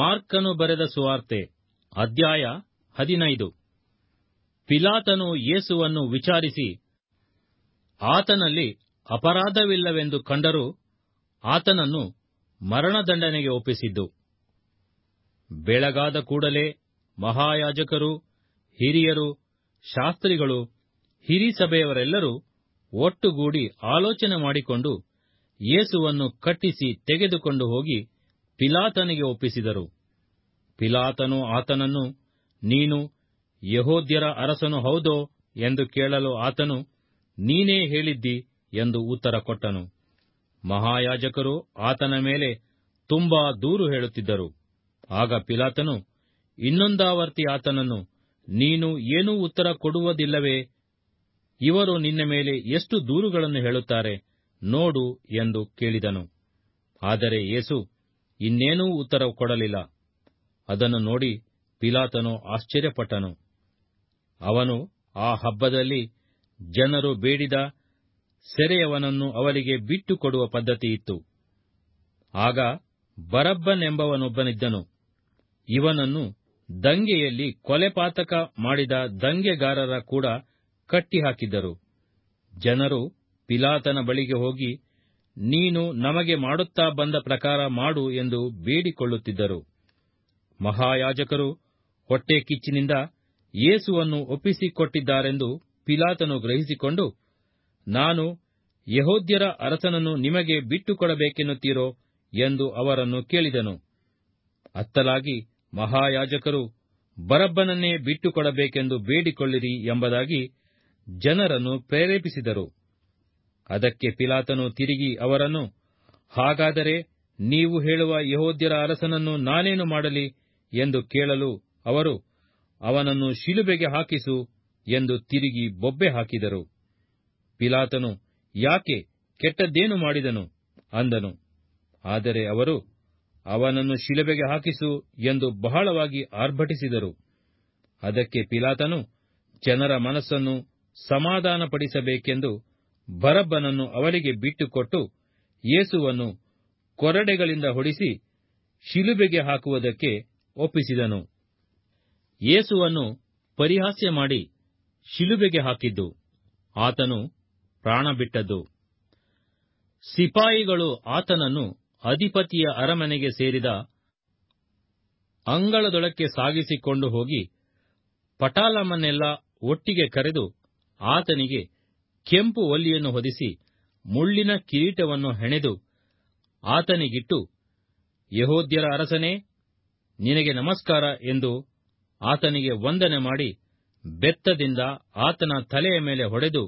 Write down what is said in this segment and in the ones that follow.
ಮಾರ್ಕನು ಬರೆದ ಸುವಾರ್ತೆ, ಅಧ್ಯಾಯ ಹದಿನೈದು. ಪಿಲಾತನು ಯೇಸುವನ್ನು ವಿಚಾರಿಸಿ, ಆತನಲ್ಲಿ ಅಪರಾಧವಿಲ್ಲವೆಂದು ಕಂಡರೂ ಆತನನ್ನು ಮರಣದಂಡನೆಗೆ ಒಪ್ಪಿಸಿದ್ದು. ಬೆಳಗಾದ ಕೂಡಲೇ ಮಹಾಯಾಜಕರು, ಹಿರಿಯರು, ಶಾಸ್ತ್ರಿಗಳು ಹಿರೀಸಭೆಯವರೆಲ್ಲರೂ ಒಟ್ಟುಗೂಡಿ ಆಲೋಚನೆ ಮಾಡಿಕೊಂಡು ಯೇಸುವನ್ನು ಕಟ್ಟಿಸಿ ತೆಗೆದುಕೊಂಡು ಹೋಗಿ ಪಿಲಾತನಿಗೆ ಒಪ್ಪಿಸಿದರು. ಪಿಲಾತನು ಆತನನ್ನು, ನೀನು ಯಹೋದ್ಯರ ಅರಸನು ಹೌದೋ ಎಂದು ಕೇಳಲು ಆತನು, ನೀನೇ ಹೇಳಿದ್ದಿ ಎಂದು ಉತ್ತರ ಕೊಟ್ಟನು. ಮಹಾಯಾಜಕರು ಆತನ ಮೇಲೆ ತುಂಬಾ ದೂರು ಹೇಳುತ್ತಿದ್ದರು. ಆಗ ಪಿಲಾತನು, ಇನ್ನೊಂದಾವರ್ತಿ ಆತನನ್ನು, ನೀನು ಏನೂ ಉತ್ತರ ಕೊಡುವುದಿಲ್ಲವೇ? ಇವರು ನಿನ್ನ ಮೇಲೆ ಎಷ್ಟು ದೂರುಗಳನ್ನು ಹೇಳುತ್ತಾರೆ ನೋಡು ಎಂದು ಕೇಳಿದನು. ಆದರೆ ಯೇಸು ಇನ್ನೇನೂ ಉತ್ತರ ಕೊಡಲಿಲ್ಲ. ಅದನ್ನು ನೋಡಿ ಪಿಲಾತನು ಆಶ್ಚರ್ಯಪಟ್ಟನು. ಅವನು ಆ ಹಬ್ಬದಲ್ಲಿ ಜನರು ಬೇಡಿದ ಸೆರೆಯವನನ್ನು ಅವರಿಗೆ ಬಿಟ್ಟುಕೊಡುವ ಪದ್ಧತಿ ಇತ್ತು. ಆಗ ಬರಬ್ಬನೆಂಬವನೊಬ್ಬನಿದ್ದನು ಇವನನ್ನು ದಂಗೆಯಲ್ಲಿ ಕೊಲೆಪಾತಕ ಮಾಡಿದ ದಂಗೆಗಾರರ ಕೂಡ ಕಟ್ಟಿಹಾಕಿದ್ದರು. ಜನರು ಪಿಲಾತನ ಬಳಿಗೆ ಹೋಗಿ ನೀನು ನಮಗೆ ಮಾಡುತ್ತಾ ಬಂದ ಪ್ರಕಾರ ಮಾಡು ಎಂದು ಬೇಡಿಕೊಳ್ಳುತ್ತಿದ್ದರು. ಮಹಾಯಾಜಕರು ಹೊಟ್ಟೆ ಕಿಚ್ಚಿನಿಂದ ಯೇಸುವನ್ನು ಒಪ್ಪಿಸಿಕೊಟ್ಟಿದ್ದಾರೆಂದು ಪಿಲಾತನು ಗ್ರಹಿಸಿಕೊಂಡು, ನಾನು ಯಹೋದ್ಯರ ಅರಸನನ್ನು ನಿಮಗೆ ಬಿಟ್ಟುಕೊಡಬೇಕೆನ್ನುತ್ತೀರೋ ಎಂದು ಅವರನ್ನು ಕೇಳಿದನು. ಅತ್ತಲಾಗಿ ಮಹಾಯಾಜಕರು, ಬರಬ್ಬನನ್ನೇ ಬಿಟ್ಟುಕೊಡಬೇಕೆಂದು ಬೇಡಿಕೊಳ್ಳಿರಿ ಎಂಬುದಾಗಿ ಜನರನ್ನು ಪ್ರೇರೇಪಿಸಿದರು. ಅದಕ್ಕೆ ಪಿಲಾತನು ತಿರುಗಿ ಅವರನ್ನು, ಹಾಗಾದರೆ ನೀವು ಹೇಳುವ ಯಹೋದ್ಯರ ಅರಸನನ್ನು ನಾನೇನು ಮಾಡಲಿ ಎಂದು ಕೇಳಲು ಅವರು ಅವನನ್ನು ಶಿಲುಬೆಗೆ ಹಾಕಿಸು ಎಂದು ತಿರುಗಿ ಬೊಬ್ಬೆ ಹಾಕಿದರು. ಪಿಲಾತನು, ಯಾಕೆ ಕೆಟ್ಟದ್ದೇನು ಮಾಡಿದನು? ಅಂದನು. ಆದರೆ ಅವರು, ಅವನನ್ನು ಶಿಲುಬೆಗೆ ಹಾಕಿಸು ಎಂದು ಬಹಳವಾಗಿ ಆರ್ಭಟಿಸಿದರು. ಅದಕ್ಕೆ ಪಿಲಾತನು, ಜನರ ಮನಸ್ಸನ್ನು ಸಮಾಧಾನಪಡಿಸಬೇಕೆಂದು ಬರಬ್ಬನನ್ನು ಅವರಿಗೆ ಬಿಟ್ಟುಕೊಟ್ಟು ಯೇಸುವನ್ನು ಕೊರಡೆಗಳಿಂದ ಹೊಡಿಸಿ ಶಿಲುಬೆಗೆ ಹಾಕುವುದಕ್ಕೆ ಒಪ್ಪಿಸಿದನು. ಯೇಸುವನ್ನು ಪರಿಹಾಸ್ಯ ಮಾಡಿ ಶಿಲುಬೆಗೆ ಹಾಕಿದ್ದು. ಆತನು ಪ್ರಾಣ ಬಿಟ್ಟದ್ದು. ಸಿಪಾಯಿಗಳು ಆತನನ್ನು ಅಧಿಪತಿಯ ಅರಮನೆಗೆ ಸೇರಿದ ಅಂಗಳದೊಳಕ್ಕೆ ಸಾಗಿಸಿಕೊಂಡು ಹೋಗಿ ಪಟಾಲಮನ್ನೆಲ್ಲ ಒಟ್ಟಿಗೆ ಕರೆದು ಆತನಿಗೆ ಕೆಂಪು ಒಲ್ಲಿಯನ್ನು ಹೊದಿಸಿ ಮುಳ್ಳಿನ ಕಿರೀಟವನ್ನು ಹೆಣೆದು ಆತನಿಗಿಟ್ಟು, ಯಹೋದ್ಯರ ಅರಸನೇ, ನಿನಗೆ ನಮಸ್ಕಾರ ಎಂದು ಆತನಿಗೆ ವಂದನೆ ಮಾಡಿ ಬೆತ್ತದಿಂದ ಆತನ ತಲೆಯ ಮೇಲೆ ಹೊಡೆದು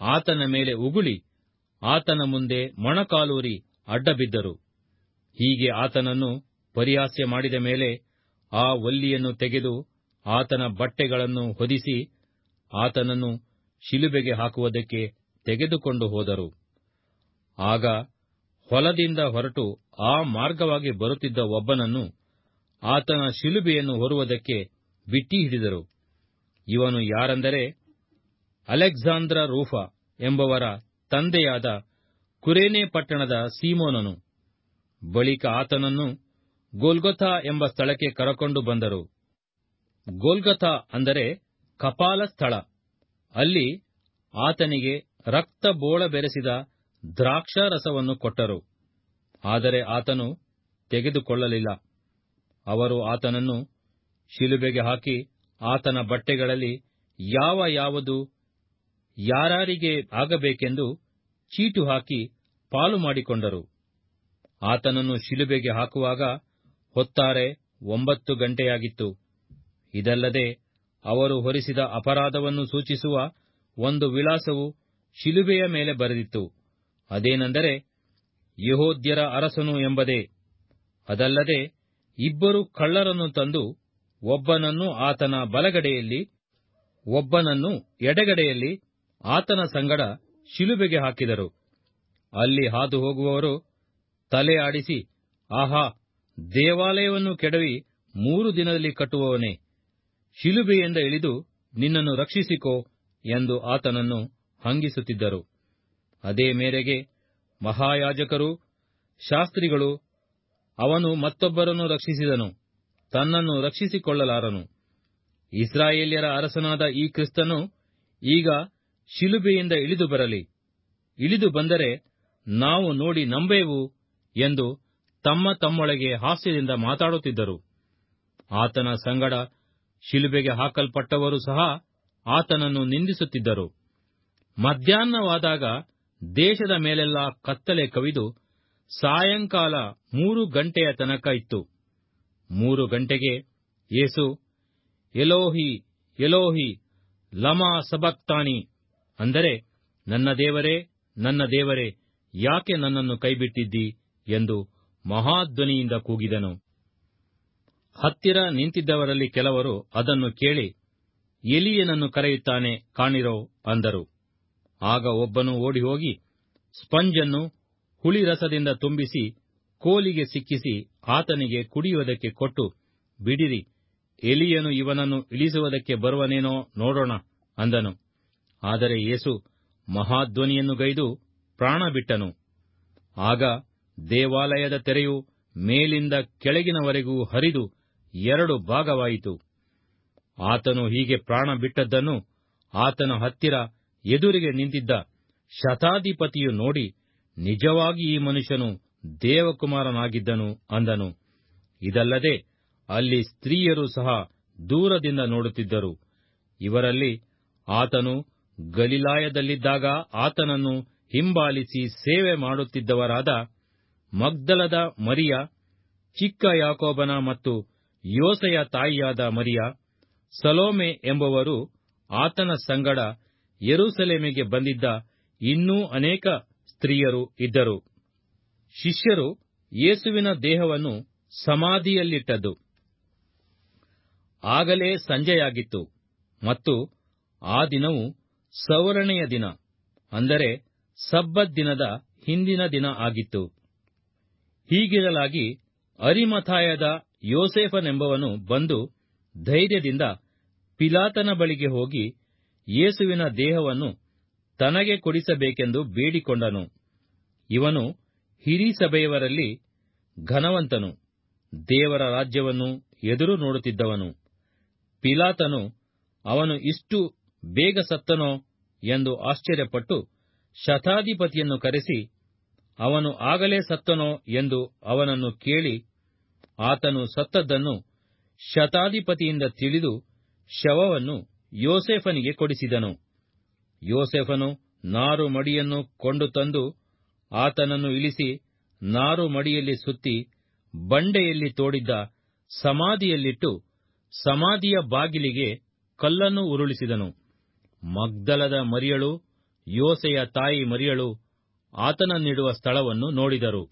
ಆತನ ಮೇಲೆ ಉಗುಳಿ ಆತನ ಮುಂದೆ ಮೊಣಕಾಲೂರಿ ಅಡ್ಡಬಿದ್ದರು. ಹೀಗೆ ಆತನನ್ನು ಪರಿಹಾಸ್ಯ ಮಾಡಿದ ಮೇಲೆ ಆ ಒಲ್ಲಿಯನ್ನು ತೆಗೆದು ಆತನ ಬಟ್ಟೆಗಳನ್ನು ಹೊದಿಸಿ ಆತನನ್ನು ಶಿಲುಬೆಗೆ ಹಾಕುವುದಕ್ಕೆ ತೆಗೆದುಕೊಂಡು ಹೋದರು. ಆಗ ಹೊಲದಿಂದ ಹೊರಟು ಆ ಮಾರ್ಗವಾಗಿ ಬರುತ್ತಿದ್ದ ಒಬ್ಬನನ್ನು ಆತನ ಶಿಲುಬೆಯನ್ನು ಹೊರುವುದಕ್ಕೆ ಬಿಟ್ಟಿ ಹಿಡಿದರು. ಇವನು ಯಾರೆಂದರೆ ಅಲೆಕ್ಸಾಂದ್ರ ರೂಫ ಎಂಬವರ ತಂದೆಯಾದ ಕುರೇನೆ ಪಟ್ಟಣದ ಸೀಮೋನನು. ಬಳಿಕ ಆತನನ್ನು ಗೋಲ್ಗೊಥಾ ಎಂಬ ಸ್ಥಳಕ್ಕೆ ಕರಕೊಂಡು ಬಂದರು. ಗೋಲ್ಗೊಥಾ ಅಂದರೆ ಕಪಾಲ ಸ್ಥಳ ಅಲ್ಲಿ ಆತನಿಗೆ ರಕ್ತ ಬೋಳ ಬೆರೆಸಿದ ದ್ರಾಕ್ಷಾರಸವನ್ನು ಕೊಟ್ಟರು. ಆದರೆ ಆತನು ತೆಗೆದುಕೊಳ್ಳಲಿಲ್ಲ. ಅವರು ಆತನನ್ನು ಶಿಲುಬೆಗೆ ಹಾಕಿ ಆತನ ಬಟ್ಟೆಗಳಲ್ಲಿ ಯಾವ ಯಾವುದು, ಯಾರಾರಿಗೆ ಆಗಬೇಕೆಂದು ಚೀಟು ಹಾಕಿ ಪಾಲು ಮಾಡಿಕೊಂಡರು. ಆತನನ್ನು ಶಿಲುಬೆಗೆ ಹಾಕುವಾಗ ಹೊತ್ತಾರೆ ಒಂಬತ್ತು ಗಂಟೆಯಾಗಿತ್ತು. ಇದಲ್ಲದೆ ಅವರು ಹೊರಿಸಿದ ಅಪರಾಧವನ್ನು ಸೂಚಿಸುವ ಒಂದು ವಿಳಾಸವು ಶಿಲುಬೆಯ ಮೇಲೆ ಬರೆದಿತ್ತು. ಅದೇನೆಂದರೆ, ಯಹೋದ್ಯರ ಅರಸನು ಎಂಬುದೇ. ಅದಲ್ಲದೆ, ಇಬ್ಬರು ಕಳ್ಳರನ್ನು ತಂದು ಒಬ್ಬನನ್ನು ಆತನ ಬಲಗಡೆಯಲ್ಲಿ, ಒಬ್ಬನನ್ನು ಎಡಗಡೆಯಲ್ಲಿ ಆತನ ಸಂಗಡ ಶಿಲುಬೆಗೆ ಹಾಕಿದರು. ಅಲ್ಲಿ ಹಾದು ಹೋಗುವವರು ತಲೆ ಆಡಿಸಿ, ಆಹಾ, ದೇವಾಲಯವನ್ನು ಕೆಡವಿ ಮೂರು ದಿನದಲ್ಲಿ ಕಟ್ಟುವವನೇ ಶಿಲುಬೆಯಿಂದ ಇಳಿದು ನಿನ್ನನ್ನು ರಕ್ಷಿಸಿಕೋ ಎಂದು ಆತನನ್ನು ಹಂಗಿಸುತ್ತಿದ್ದರು. ಅದೇ ಮೇರೆಗೆ ಮಹಾಯಾಜಕರು ಶಾಸ್ತ್ರಿಗಳು ಅವನು ಮತ್ತೊಬ್ಬರನ್ನು ರಕ್ಷಿಸಿದನು, ತನ್ನನ್ನು ರಕ್ಷಿಸಿಕೊಳ್ಳಲಾರನು. ಇಸ್ರಾಯೇಲ್ಯರ ಅರಸನಾದ ಈ ಕ್ರಿಸ್ತನು ಈಗ ಶಿಲುಬೆಯಿಂದ ಇಳಿದು ಬರಲಿ. ಇಳಿದು ಬಂದರೆ ನಾವು ನೋಡಿ ನಂಬೇವು ಎಂದು ತಮ್ಮ ತಮ್ಮೊಳಗೆ ಹಾಸ್ಯದಿಂದ ಮಾತಾಡುತ್ತಿದ್ದರು. ಆತನ ಸಂಗಡ ಶಿಲುಬೆಗೆ ಹಾಕಲ್ಪಟ್ಟವರು ಸಹ ಆತನನ್ನು ನಿಂದಿಸುತ್ತಿದ್ದರು. ಮಧ್ಯಾಹ್ನವಾದಾಗ ದೇಶದ ಮೇಲೆಲ್ಲ ಕತ್ತಲೆ ಕವಿದು ಸಾಯಂಕಾಲ ಮೂರು ಗಂಟೆಯ ತನಕ ಇತ್ತು. ಮೂರು ಗಂಟೆಗೆ ಏಸು ಎಲೋಹಿ ಎಲೋಹಿ, ಲಮಾ ಸಬಕ್ತಾನಿ, ಅಂದರೆ ನನ್ನ ದೇವರೇ ನನ್ನ ದೇವರೇ, ಯಾಕೆ ನನ್ನನ್ನು ಕೈಬಿಟ್ಟಿದ್ದಿ? ಎಂದು ಮಹಾಧ್ವನಿಯಿಂದ ಕೂಗಿದನು. ಹತ್ತಿರ ನಿಂತಿದ್ದವರಲ್ಲಿ ಕೆಲವರು ಅದನ್ನು ಕೇಳಿ, ಎಲಿಯನನ್ನು ಕರೆಯುತ್ತಾನೆ ಕಾಣಿರೋ ಅಂದರು. ಆಗ ಒಬ್ಬನು ಓಡಿಹೋಗಿ ಸ್ಪಂಜನ್ನು ಹುಳಿರಸದಿಂದ ತುಂಬಿಸಿ ಕೋಲಿಗೆ ಸಿಕ್ಕಿಸಿ ಆತನಿಗೆ ಕುಡಿಯುವುದಕ್ಕೆ ಕೊಟ್ಟು, ಬಿಡಿರಿ, ಎಲಿಯನು ಇವನನ್ನು ಇಳಿಸುವುದಕ್ಕೆ ಬರುವನೇನೋ ನೋಡೋಣ ಅಂದನು. ಆದರೆ ಯೇಸು ಮಹಾಧ್ವನಿಯನ್ನು ಗೈದು ಪ್ರಾಣ ಬಿಟ್ಟನು. ಆಗ ದೇವಾಲಯದ ತೆರೆಯು ಮೇಲಿಂದ ಕೆಳಗಿನವರೆಗೂ ಹರಿದು ಎರಡು ಭಾಗವಾಯಿತು. ಆತನು ಹೀಗೆ ಪ್ರಾಣ ಬಿಟ್ಟದ್ದನ್ನು ಆತನ ಹತ್ತಿರ ಎದುರಿಗೆ ನಿಂತಿದ್ದ ಶತಾಧಿಪತಿಯು ನೋಡಿ, ನಿಜವಾಗಿ ಈ ಮನುಷ್ಯನು ದೇವಕುಮಾರನಾಗಿದ್ದನು ಅಂದನು. ಇದಲ್ಲದೆ ಅಲ್ಲಿ ಸ್ತ್ರೀಯರು ಸಹ ದೂರದಿಂದ ನೋಡುತ್ತಿದ್ದರು. ಇವರಲ್ಲಿ ಆತನು ಗಲಿಲಾಯದಲ್ಲಿದ್ದಾಗ ಆತನನ್ನು ಹಿಂಬಾಲಿಸಿ ಸೇವೆ ಮಾಡುತ್ತಿದ್ದವರಾದ ಮಗ್ದಲದ ಮರಿಯ, ಚಿಕ್ಕ ಯಾಕೋಬನ ಮತ್ತು ಯೋಸೆಯ ತಾಯಿಯಾದ ಮರಿಯ, ಸಲೋಮೆ ಎಂಬುವರು ಆತನ ಸಂಗಡ ಯೆರೂಸಲೇಮಿಗೆ ಬಂದಿದ್ದ ಇನ್ನೂ ಅನೇಕ ಸ್ತ್ರೀಯರು ಇದ್ದರು. ಶಿಷ್ಯರು ಯೇಸುವಿನ ದೇಹವನ್ನು ಸಮಾಧಿಯಲ್ಲಿಟ್ಟದ್ದು. ಆಗಲೇ ಸಂಜೆಯಾಗಿತ್ತು ಮತ್ತು ಆ ದಿನವು ಸವರಣೆಯ ದಿನ, ಅಂದರೆ ಸಬ್ಬತ್ ದಿನದ ಹಿಂದಿನ ದಿನ ಆಗಿತ್ತು. ಹೀಗಿರಲಾಗಿ ಅರಿಮಥಾಯದ ಯೋಸೇಫನೆಂಬವನು ಬಂದು ಧೈರ್ಯದಿಂದ ಪಿಲಾತನ ಬಳಿಗೆ ಹೋಗಿ ಯೇಸುವಿನ ದೇಹವನ್ನು ತನಗೆ ಕೊಡಿಸಬೇಕೆಂದು ಬೇಡಿಕೊಂಡನು. ಇವನು ಹಿರೀಸಭೆಯವರಲ್ಲಿ ಘನವಂತನು, ದೇವರ ರಾಜ್ಯವನ್ನು ಎದುರು ನೋಡುತ್ತಿದ್ದವನು. ಪಿಲಾತನು, ಅವನು ಇಷ್ಟು ಬೇಗ ಸತ್ತನೋ ಎಂದು ಆಶ್ಚರ್ಯಪಟ್ಟು ಶತಾಧಿಪತಿಯನ್ನು ಕರೆಸಿ, ಅವನು ಆಗಲೇ ಸತ್ತನೋ ಎಂದು ಅವನನ್ನು ಕೇಳಿ ಆತನು ಸತ್ತದ್ದನ್ನು ಶತಾಧಿಪತಿಯಿಂದ ತಿಳಿದು ಶವವನ್ನು ಯೋಸೇಫನಿಗೆ ಕೊಡಿಸಿದನು. ಯೋಸೇಫನು ನಾರು ಮಡಿಯನ್ನು ಕೊಂಡು ತಂದು ಆತನನ್ನು ಇಳಿಸಿ ನಾರು ಮಡಿಯಲ್ಲಿ ಸುತ್ತಿ ಬಂಡೆಯಲ್ಲಿ ತೋಡಿದ್ದ ಸಮಾಧಿಯಲ್ಲಿಟ್ಟು ಸಮಾಧಿಯ ಬಾಗಿಲಿಗೆ ಕಲ್ಲನ್ನು ಉರುಳಿಸಿದನು. ಮಗ್ದಲದ ಮರಿಯಳು, ಯೋಸೆಯ ತಾಯಿ ಮರಿಯಳು ಆತನನ್ನಿಡುವ ಸ್ಥಳವನ್ನು ನೋಡಿದರು.